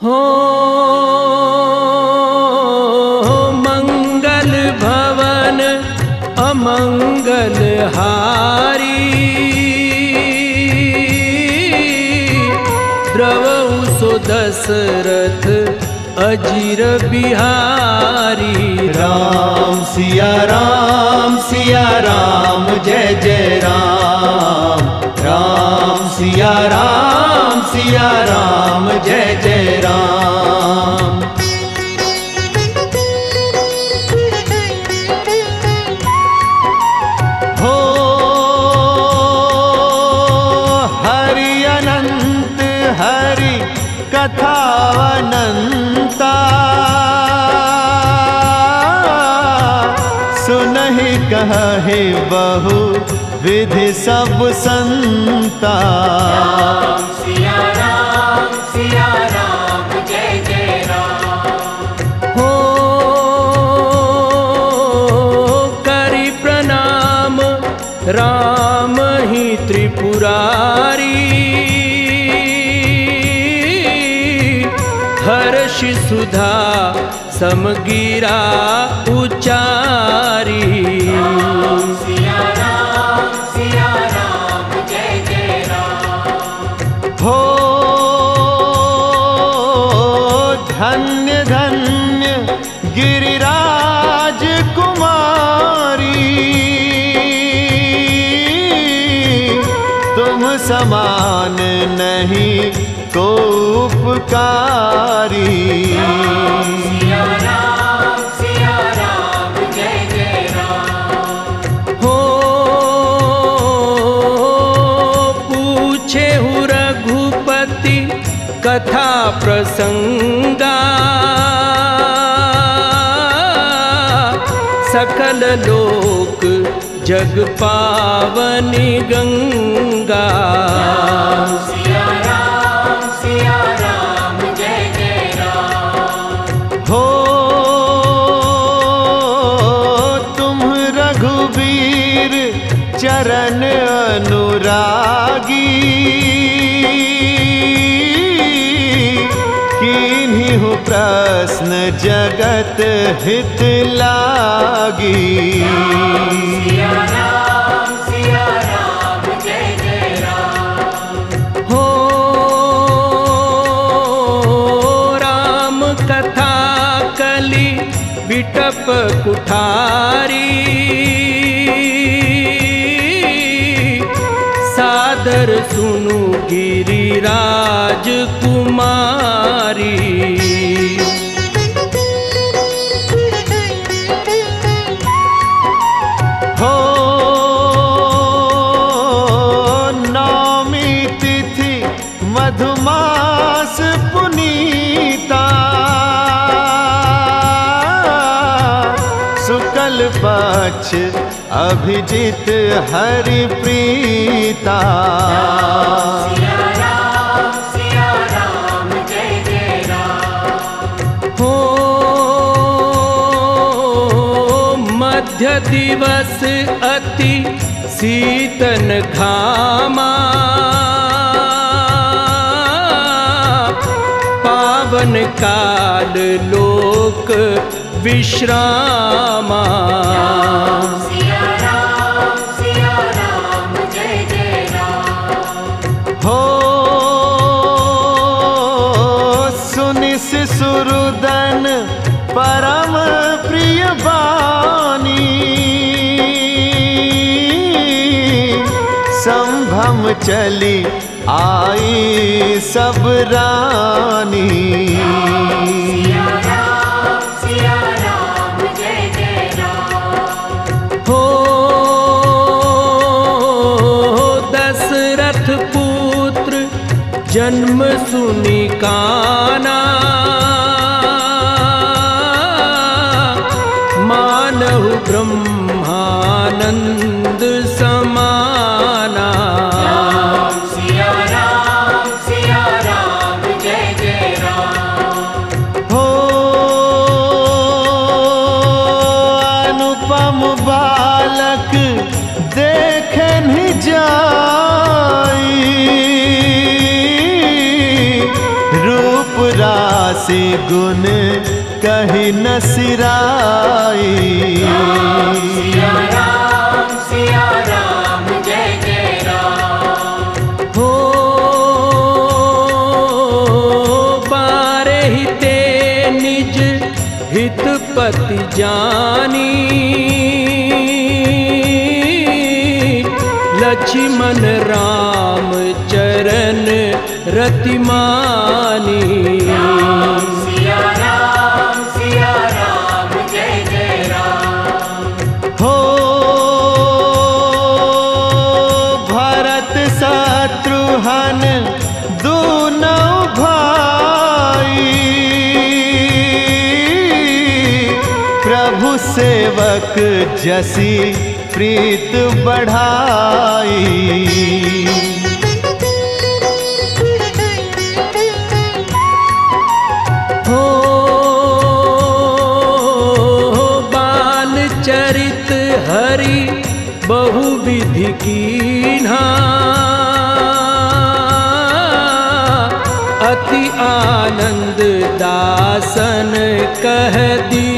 हो मंगल भवन अमंगल हारी द्रवऊ सो दशरथ अजीर बिहारी राम सिया राम सिया राम जय जय राम। राम सिया राम जय जय राम। हो हरि अनंत हरि कथावनंता सुनहि कहे बहु विधि सब संता। समगिरा उचारी। हो धन्य धन्य गिरिराज कुमारी। तुम समान नहीं को उपकारी। कथा प्रसंगा। सकल लोक जग पावनी रघुवीर चरण अनुरागी। प्रश्न जगत हित लागी। कथा कली बिटप कुठारी। सादर सुनु गिरिराज कुमारी। अभिजित हरि प्रीता हो मध्य दिवस अति शीतन घामा। पावन काल लोक विश्रामा। संभम चली आई सब रानी। हो दशरथ पुत्र जन्म सुनि काना। गुन कहीं न सिराई। हो बारे हिते निज हितपति जानी। लक्ष्मण राम चरण रतिमानी जसी प्रीत बढ़ाई। हो बाल चरित हरि बहुविधि कीन्हा। अति आनंद दासन कह दी।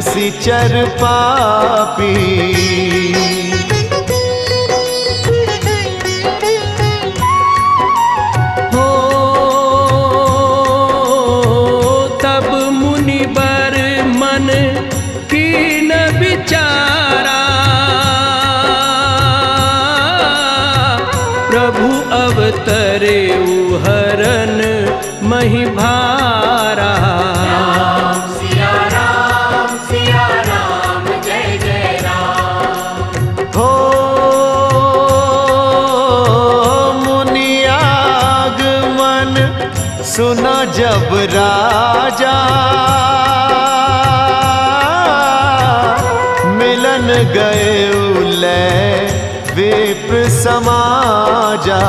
सी चर पापी। जन गए उल्ले विप्र समाजा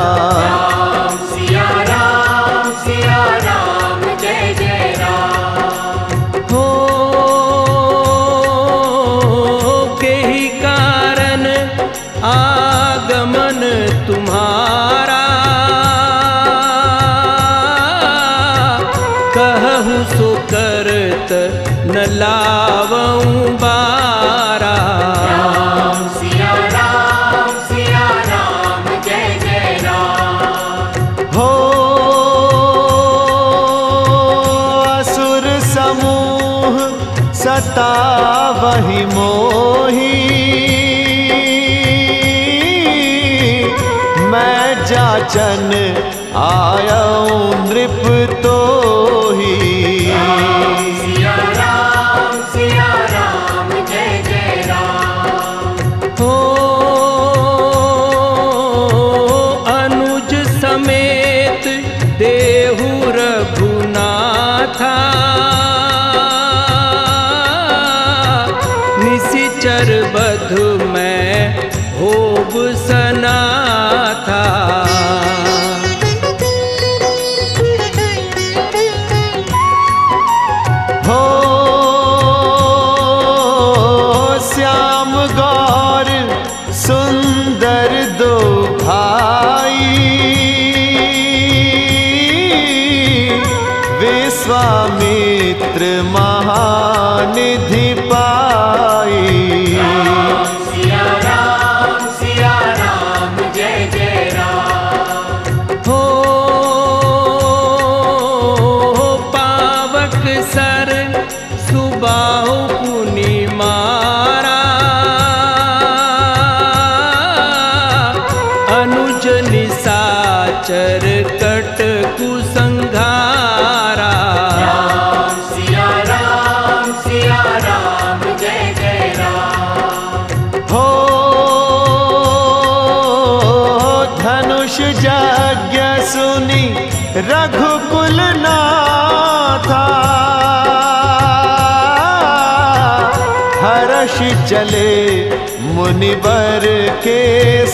निबर के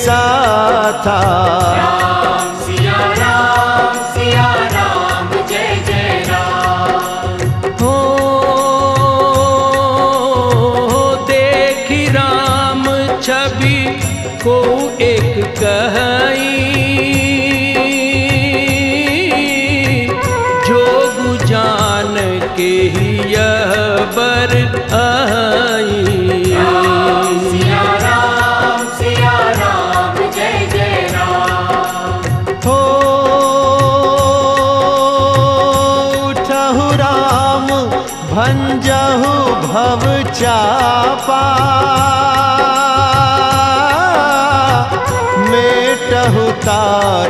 साथ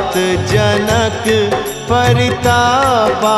प्रभात जनक परितापा।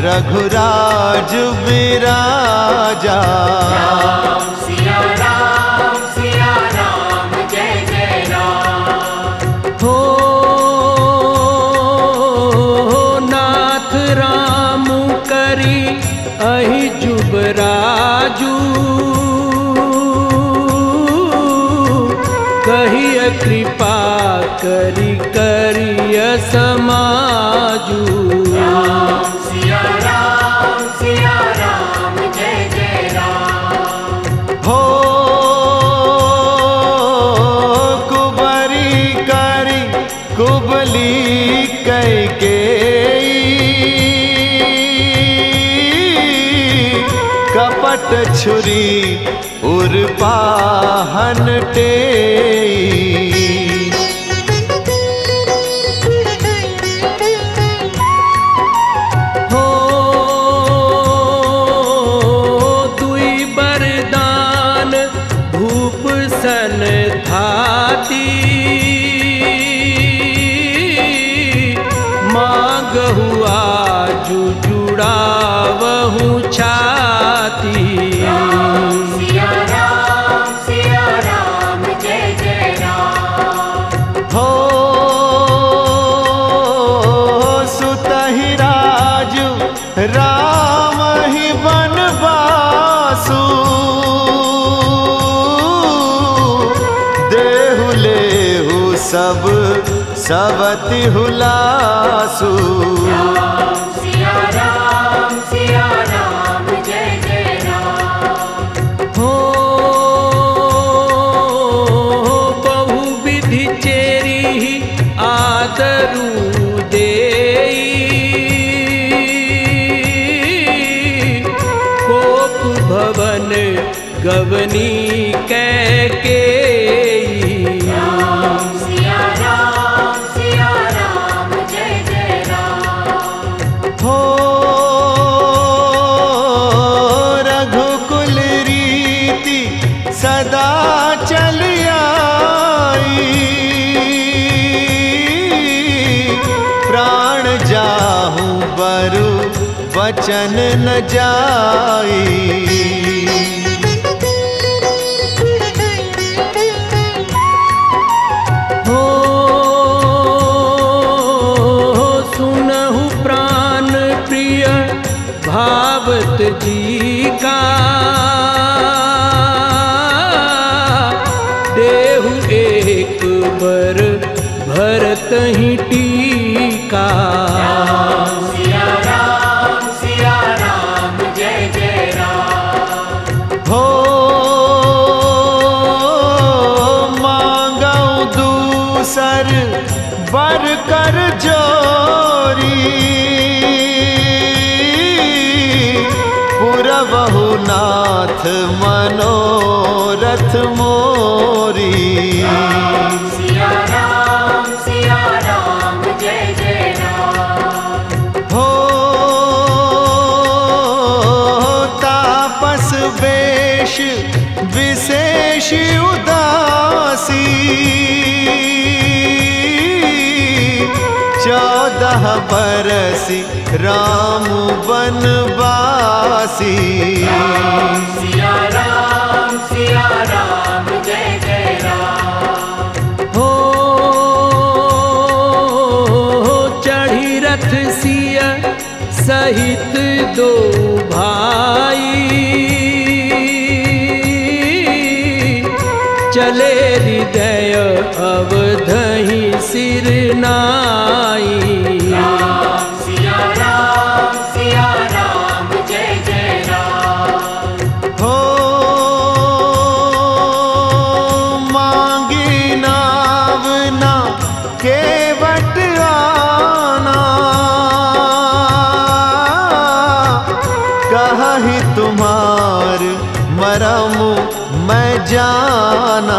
रघुराज विराजा हुला पुरवहु मनोरथ मोरी। हो तापस विशेष उदासी। चौदह बरस राम बनवा निवासी हो, चढ़ी रथ सिया सहित दो जाना।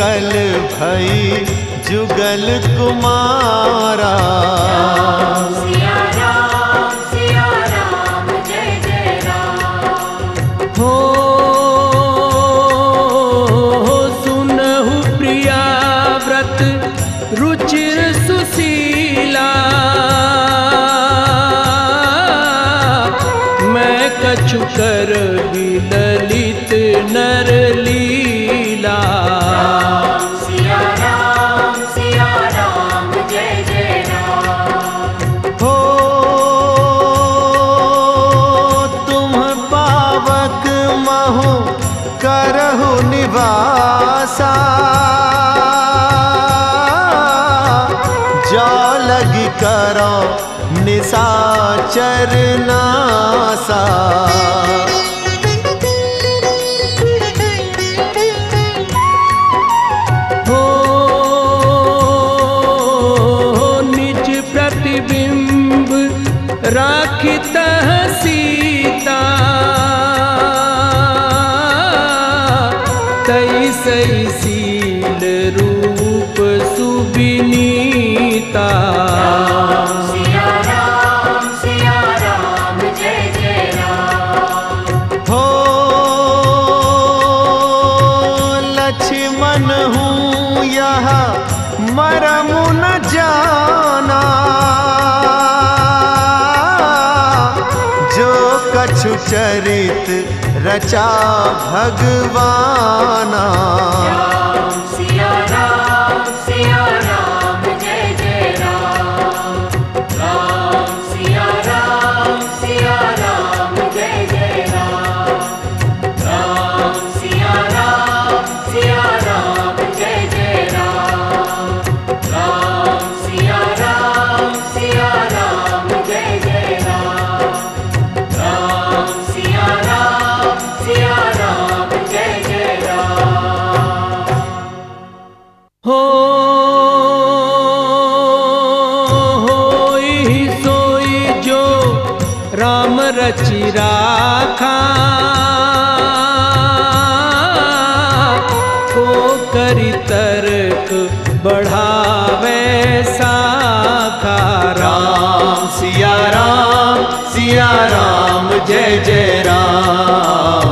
जुगल भई जुगल कुमारा। चरना सा। हो निज प्रतिबिंब राखित सीता। तई सई सील रूप सुबिनीता रचा भगवाना। सिया राम सिया राम जय जय राम।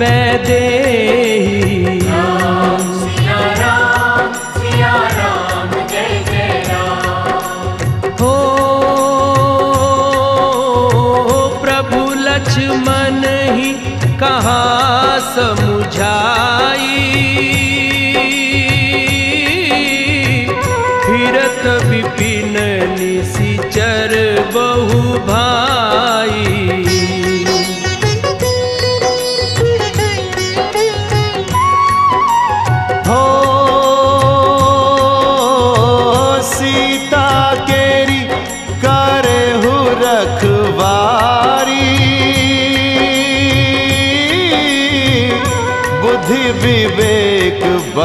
বেদে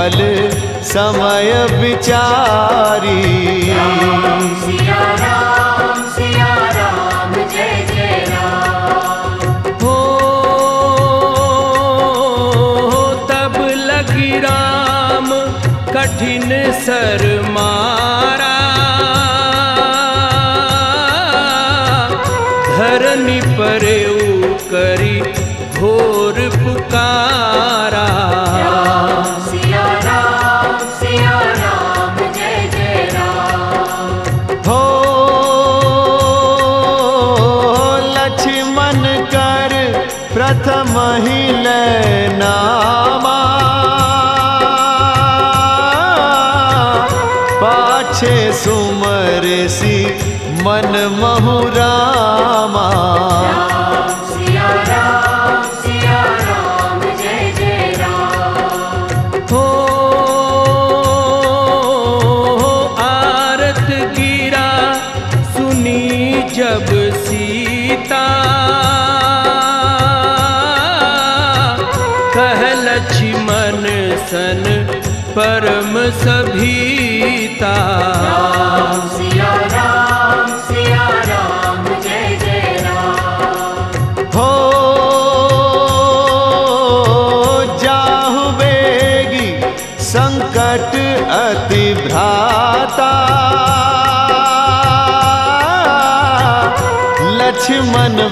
सकल समय विचारी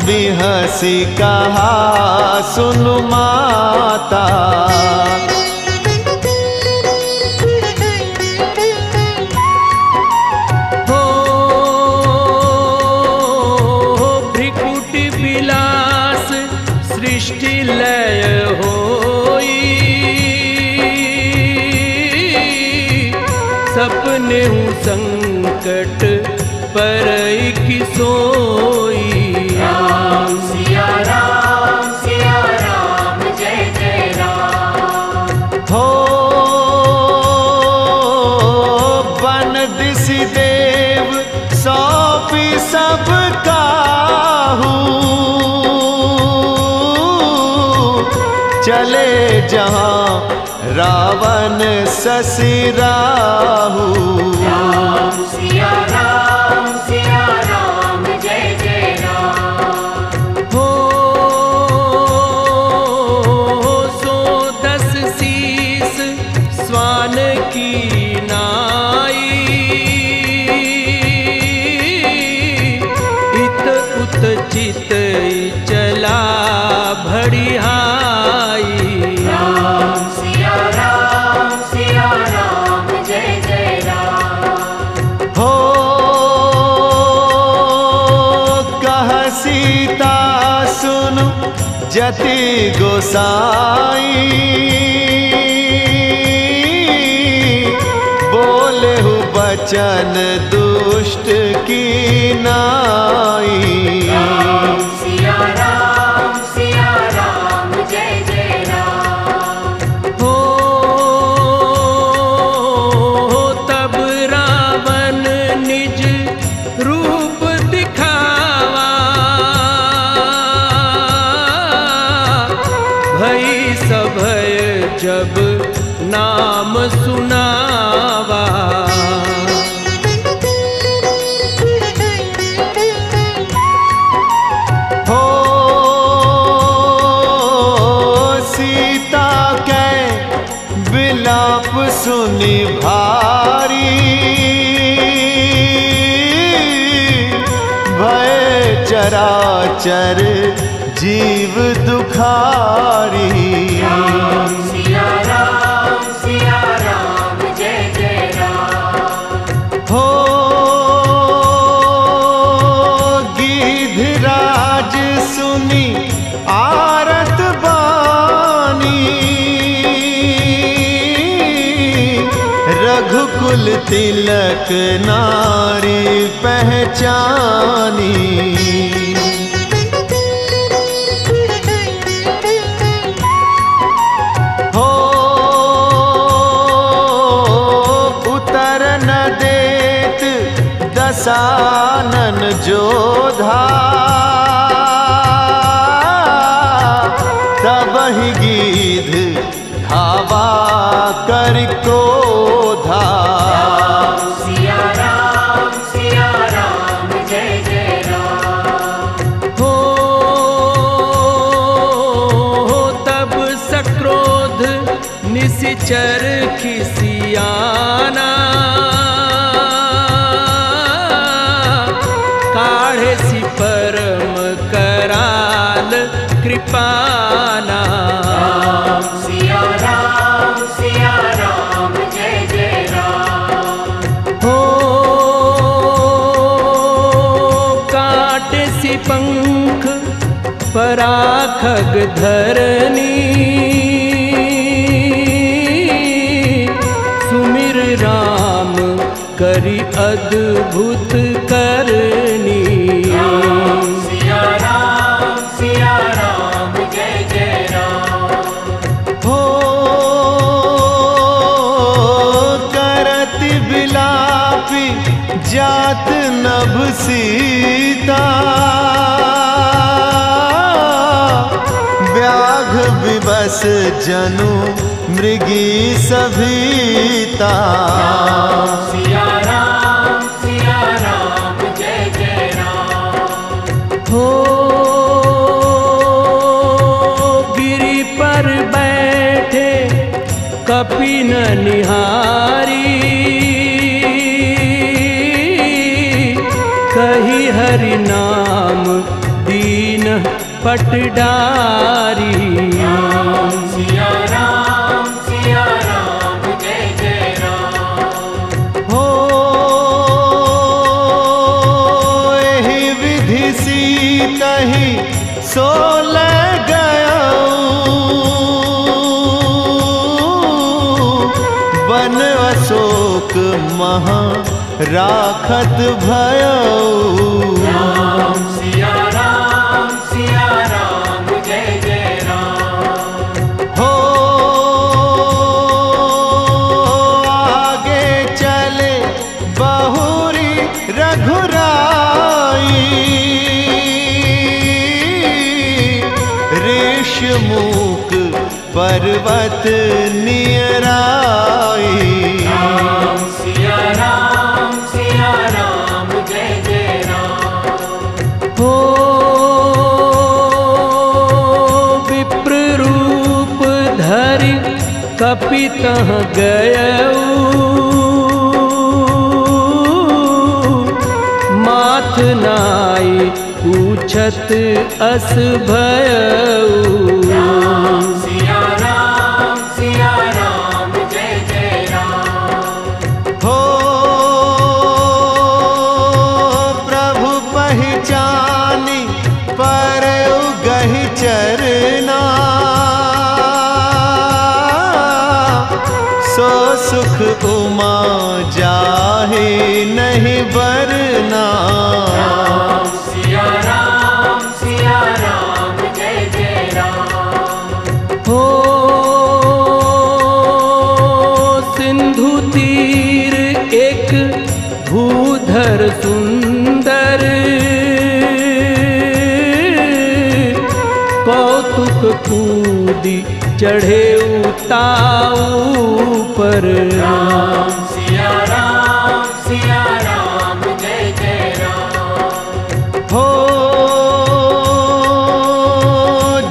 भी हँसी कहा सुन माता। देव सौंपी सब काहू चले जहाँ रावण ससि जति गोसाई। बोले हु बचन दुष्ट की नाई। सिया सभय जब नाम सुनावा। हो सीता के विलाप सुनि भारी। भय चराचर जीव दुखारी नारी पहचानी। निशिचर खिसियाना काढ़े सी परम कराल कृपाना। सिया राम सिया राम जय जय राम। हो काट सी पंख पराखग धरनी। करी अद्भुत करनी। सिया राम सिया राम जय जय राम। हो करत बिलापी जात नभ सीता। व्याघ विबस जनु मृगी सभीता। पर बैठे कपिन निहारी। कही हरि नाम दीन पटडारी। राखत भयो। कपि तह गय। माथ नाई पूछत अस भयऊ दूदी चढ़े उताऊ पर। राम सिया राम सिया राम जय जय राम। हो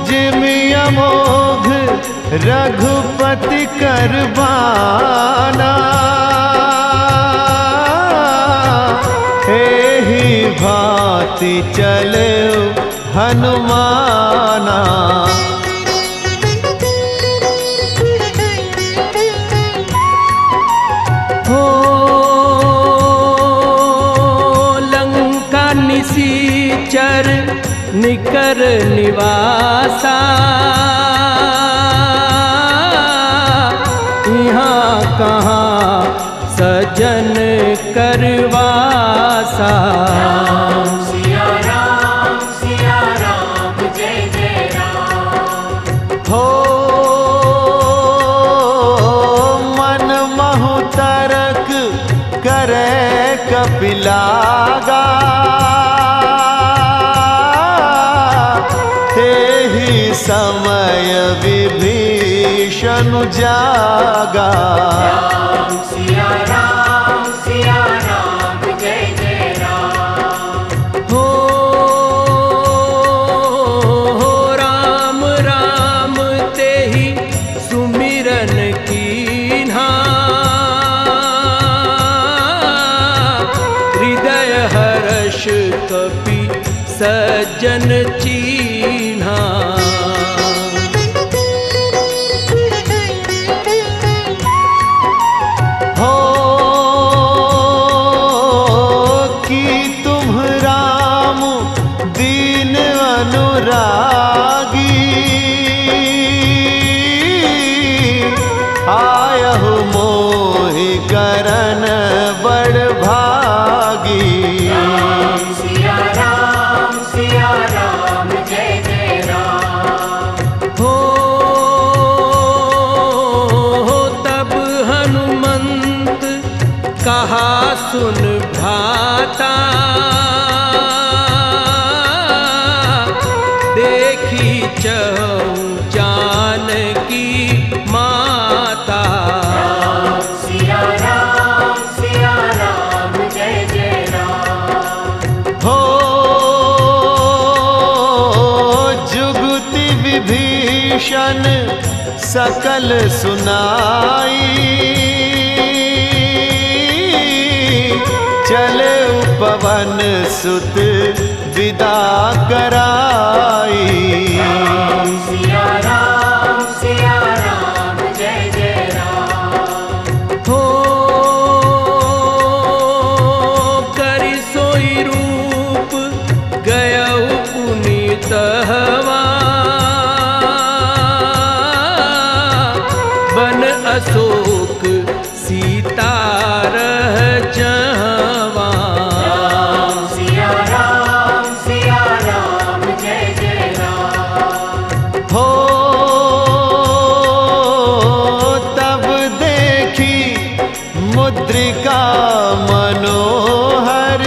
जिमिया मोघ रघुपति करबाना। भांति चल हनुमाना। कर निवासा। यहाँ कहाँ सजन करवासा। जागा। सकल सुनाई। चले पवन सुत विदा कराई। अशोक सीता रह जहवा सिया राम सिया राम जय जय राम। हो तब देखी मुद्रिका मनोहर।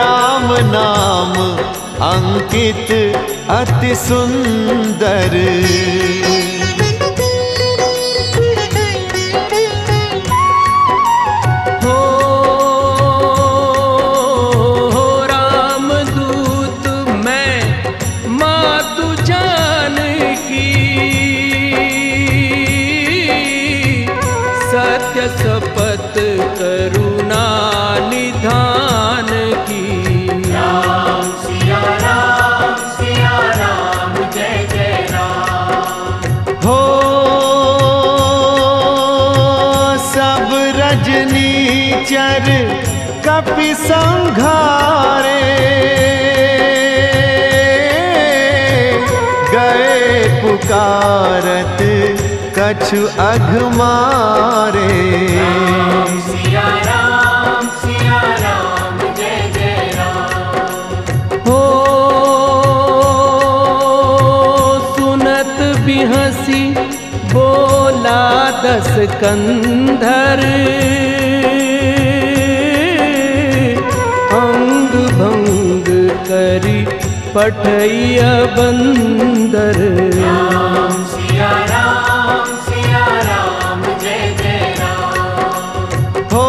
राम नाम अंकित अति सुंदर संघारे गए पुकारत कछु अघमारे। हो सुनत बिहसी बोला दस कंधर। करी पठैया बंदर। राम सिया राम सिया राम जय जय राम। हो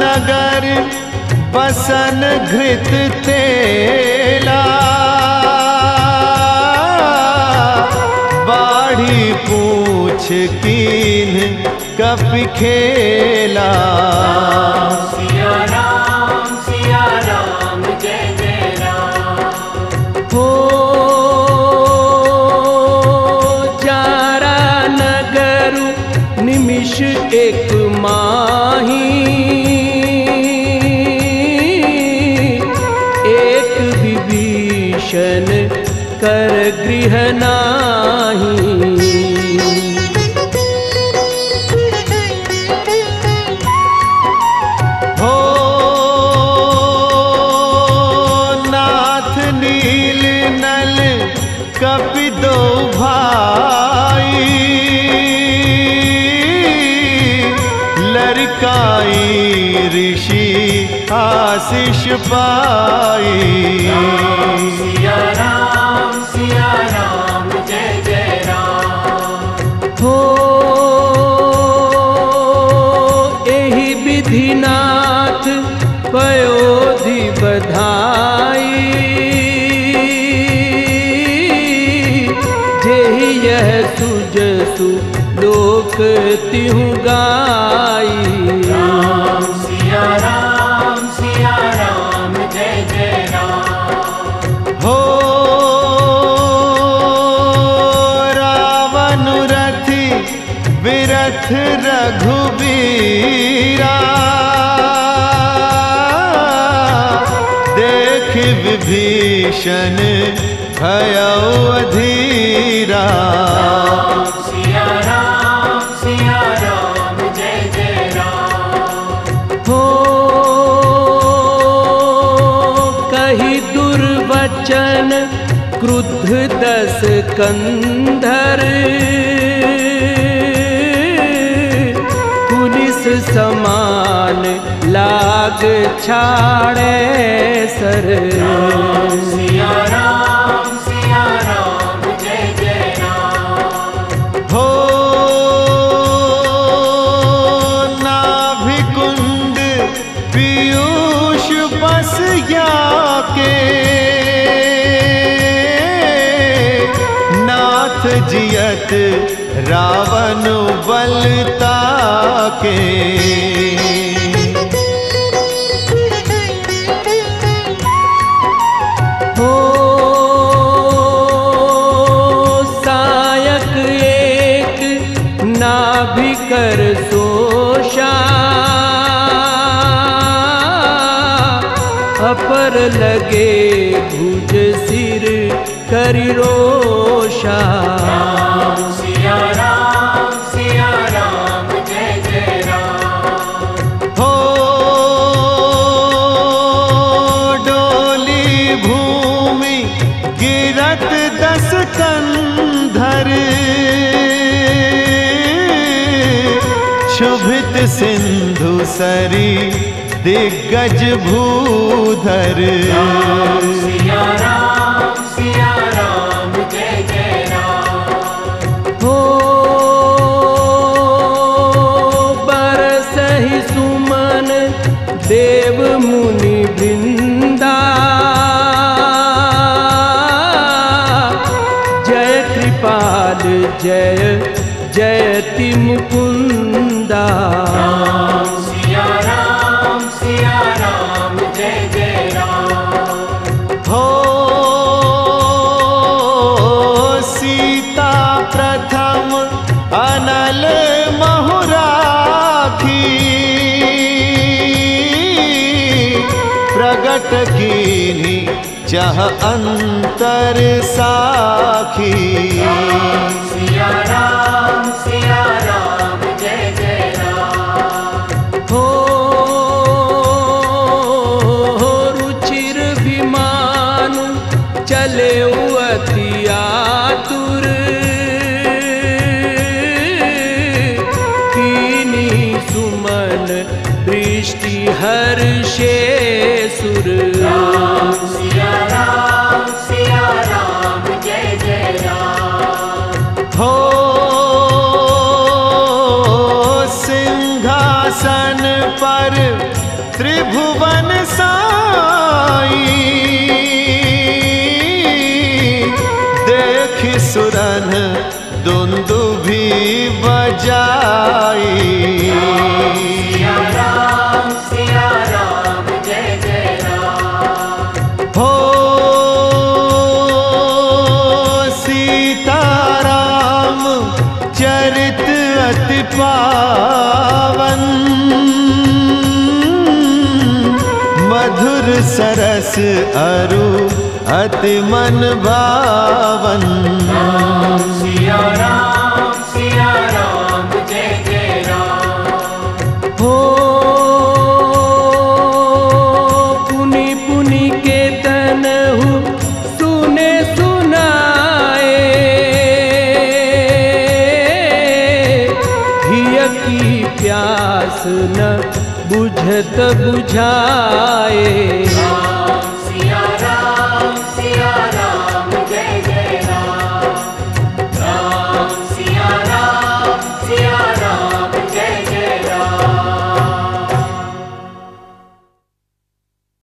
नगर बसन घृत तेला। बाढ़ी पूछ कीन कपि खेला सिया आशीष पाई। सिया राम सिया राम जय जय राम। हो एहि विधिनाथ पयोधि बधाई। जेहि यह सुजसु लोक तिहु गाई। विभीषण भयो अधीरा हो कही दुर्वचन क्रुद्ध दस कंधर। छाड़े सर। सिया लगे भुज सिर करि रोषा सिया राम सिया राम जय जय राम। हो डोली भूमि गिरत दस कंधर। शुभ धृत सिंधु सरी दिग्गज भूधर। जय जय हो सुमन देव मुनि वृंदा जय जय जयति मुकुंदा जह अंतर साखी। भी बजाई। हो सीताराम, चरित अति पावन। मधुर सरस अरु अति मन भावन। सिया राम। बुझाए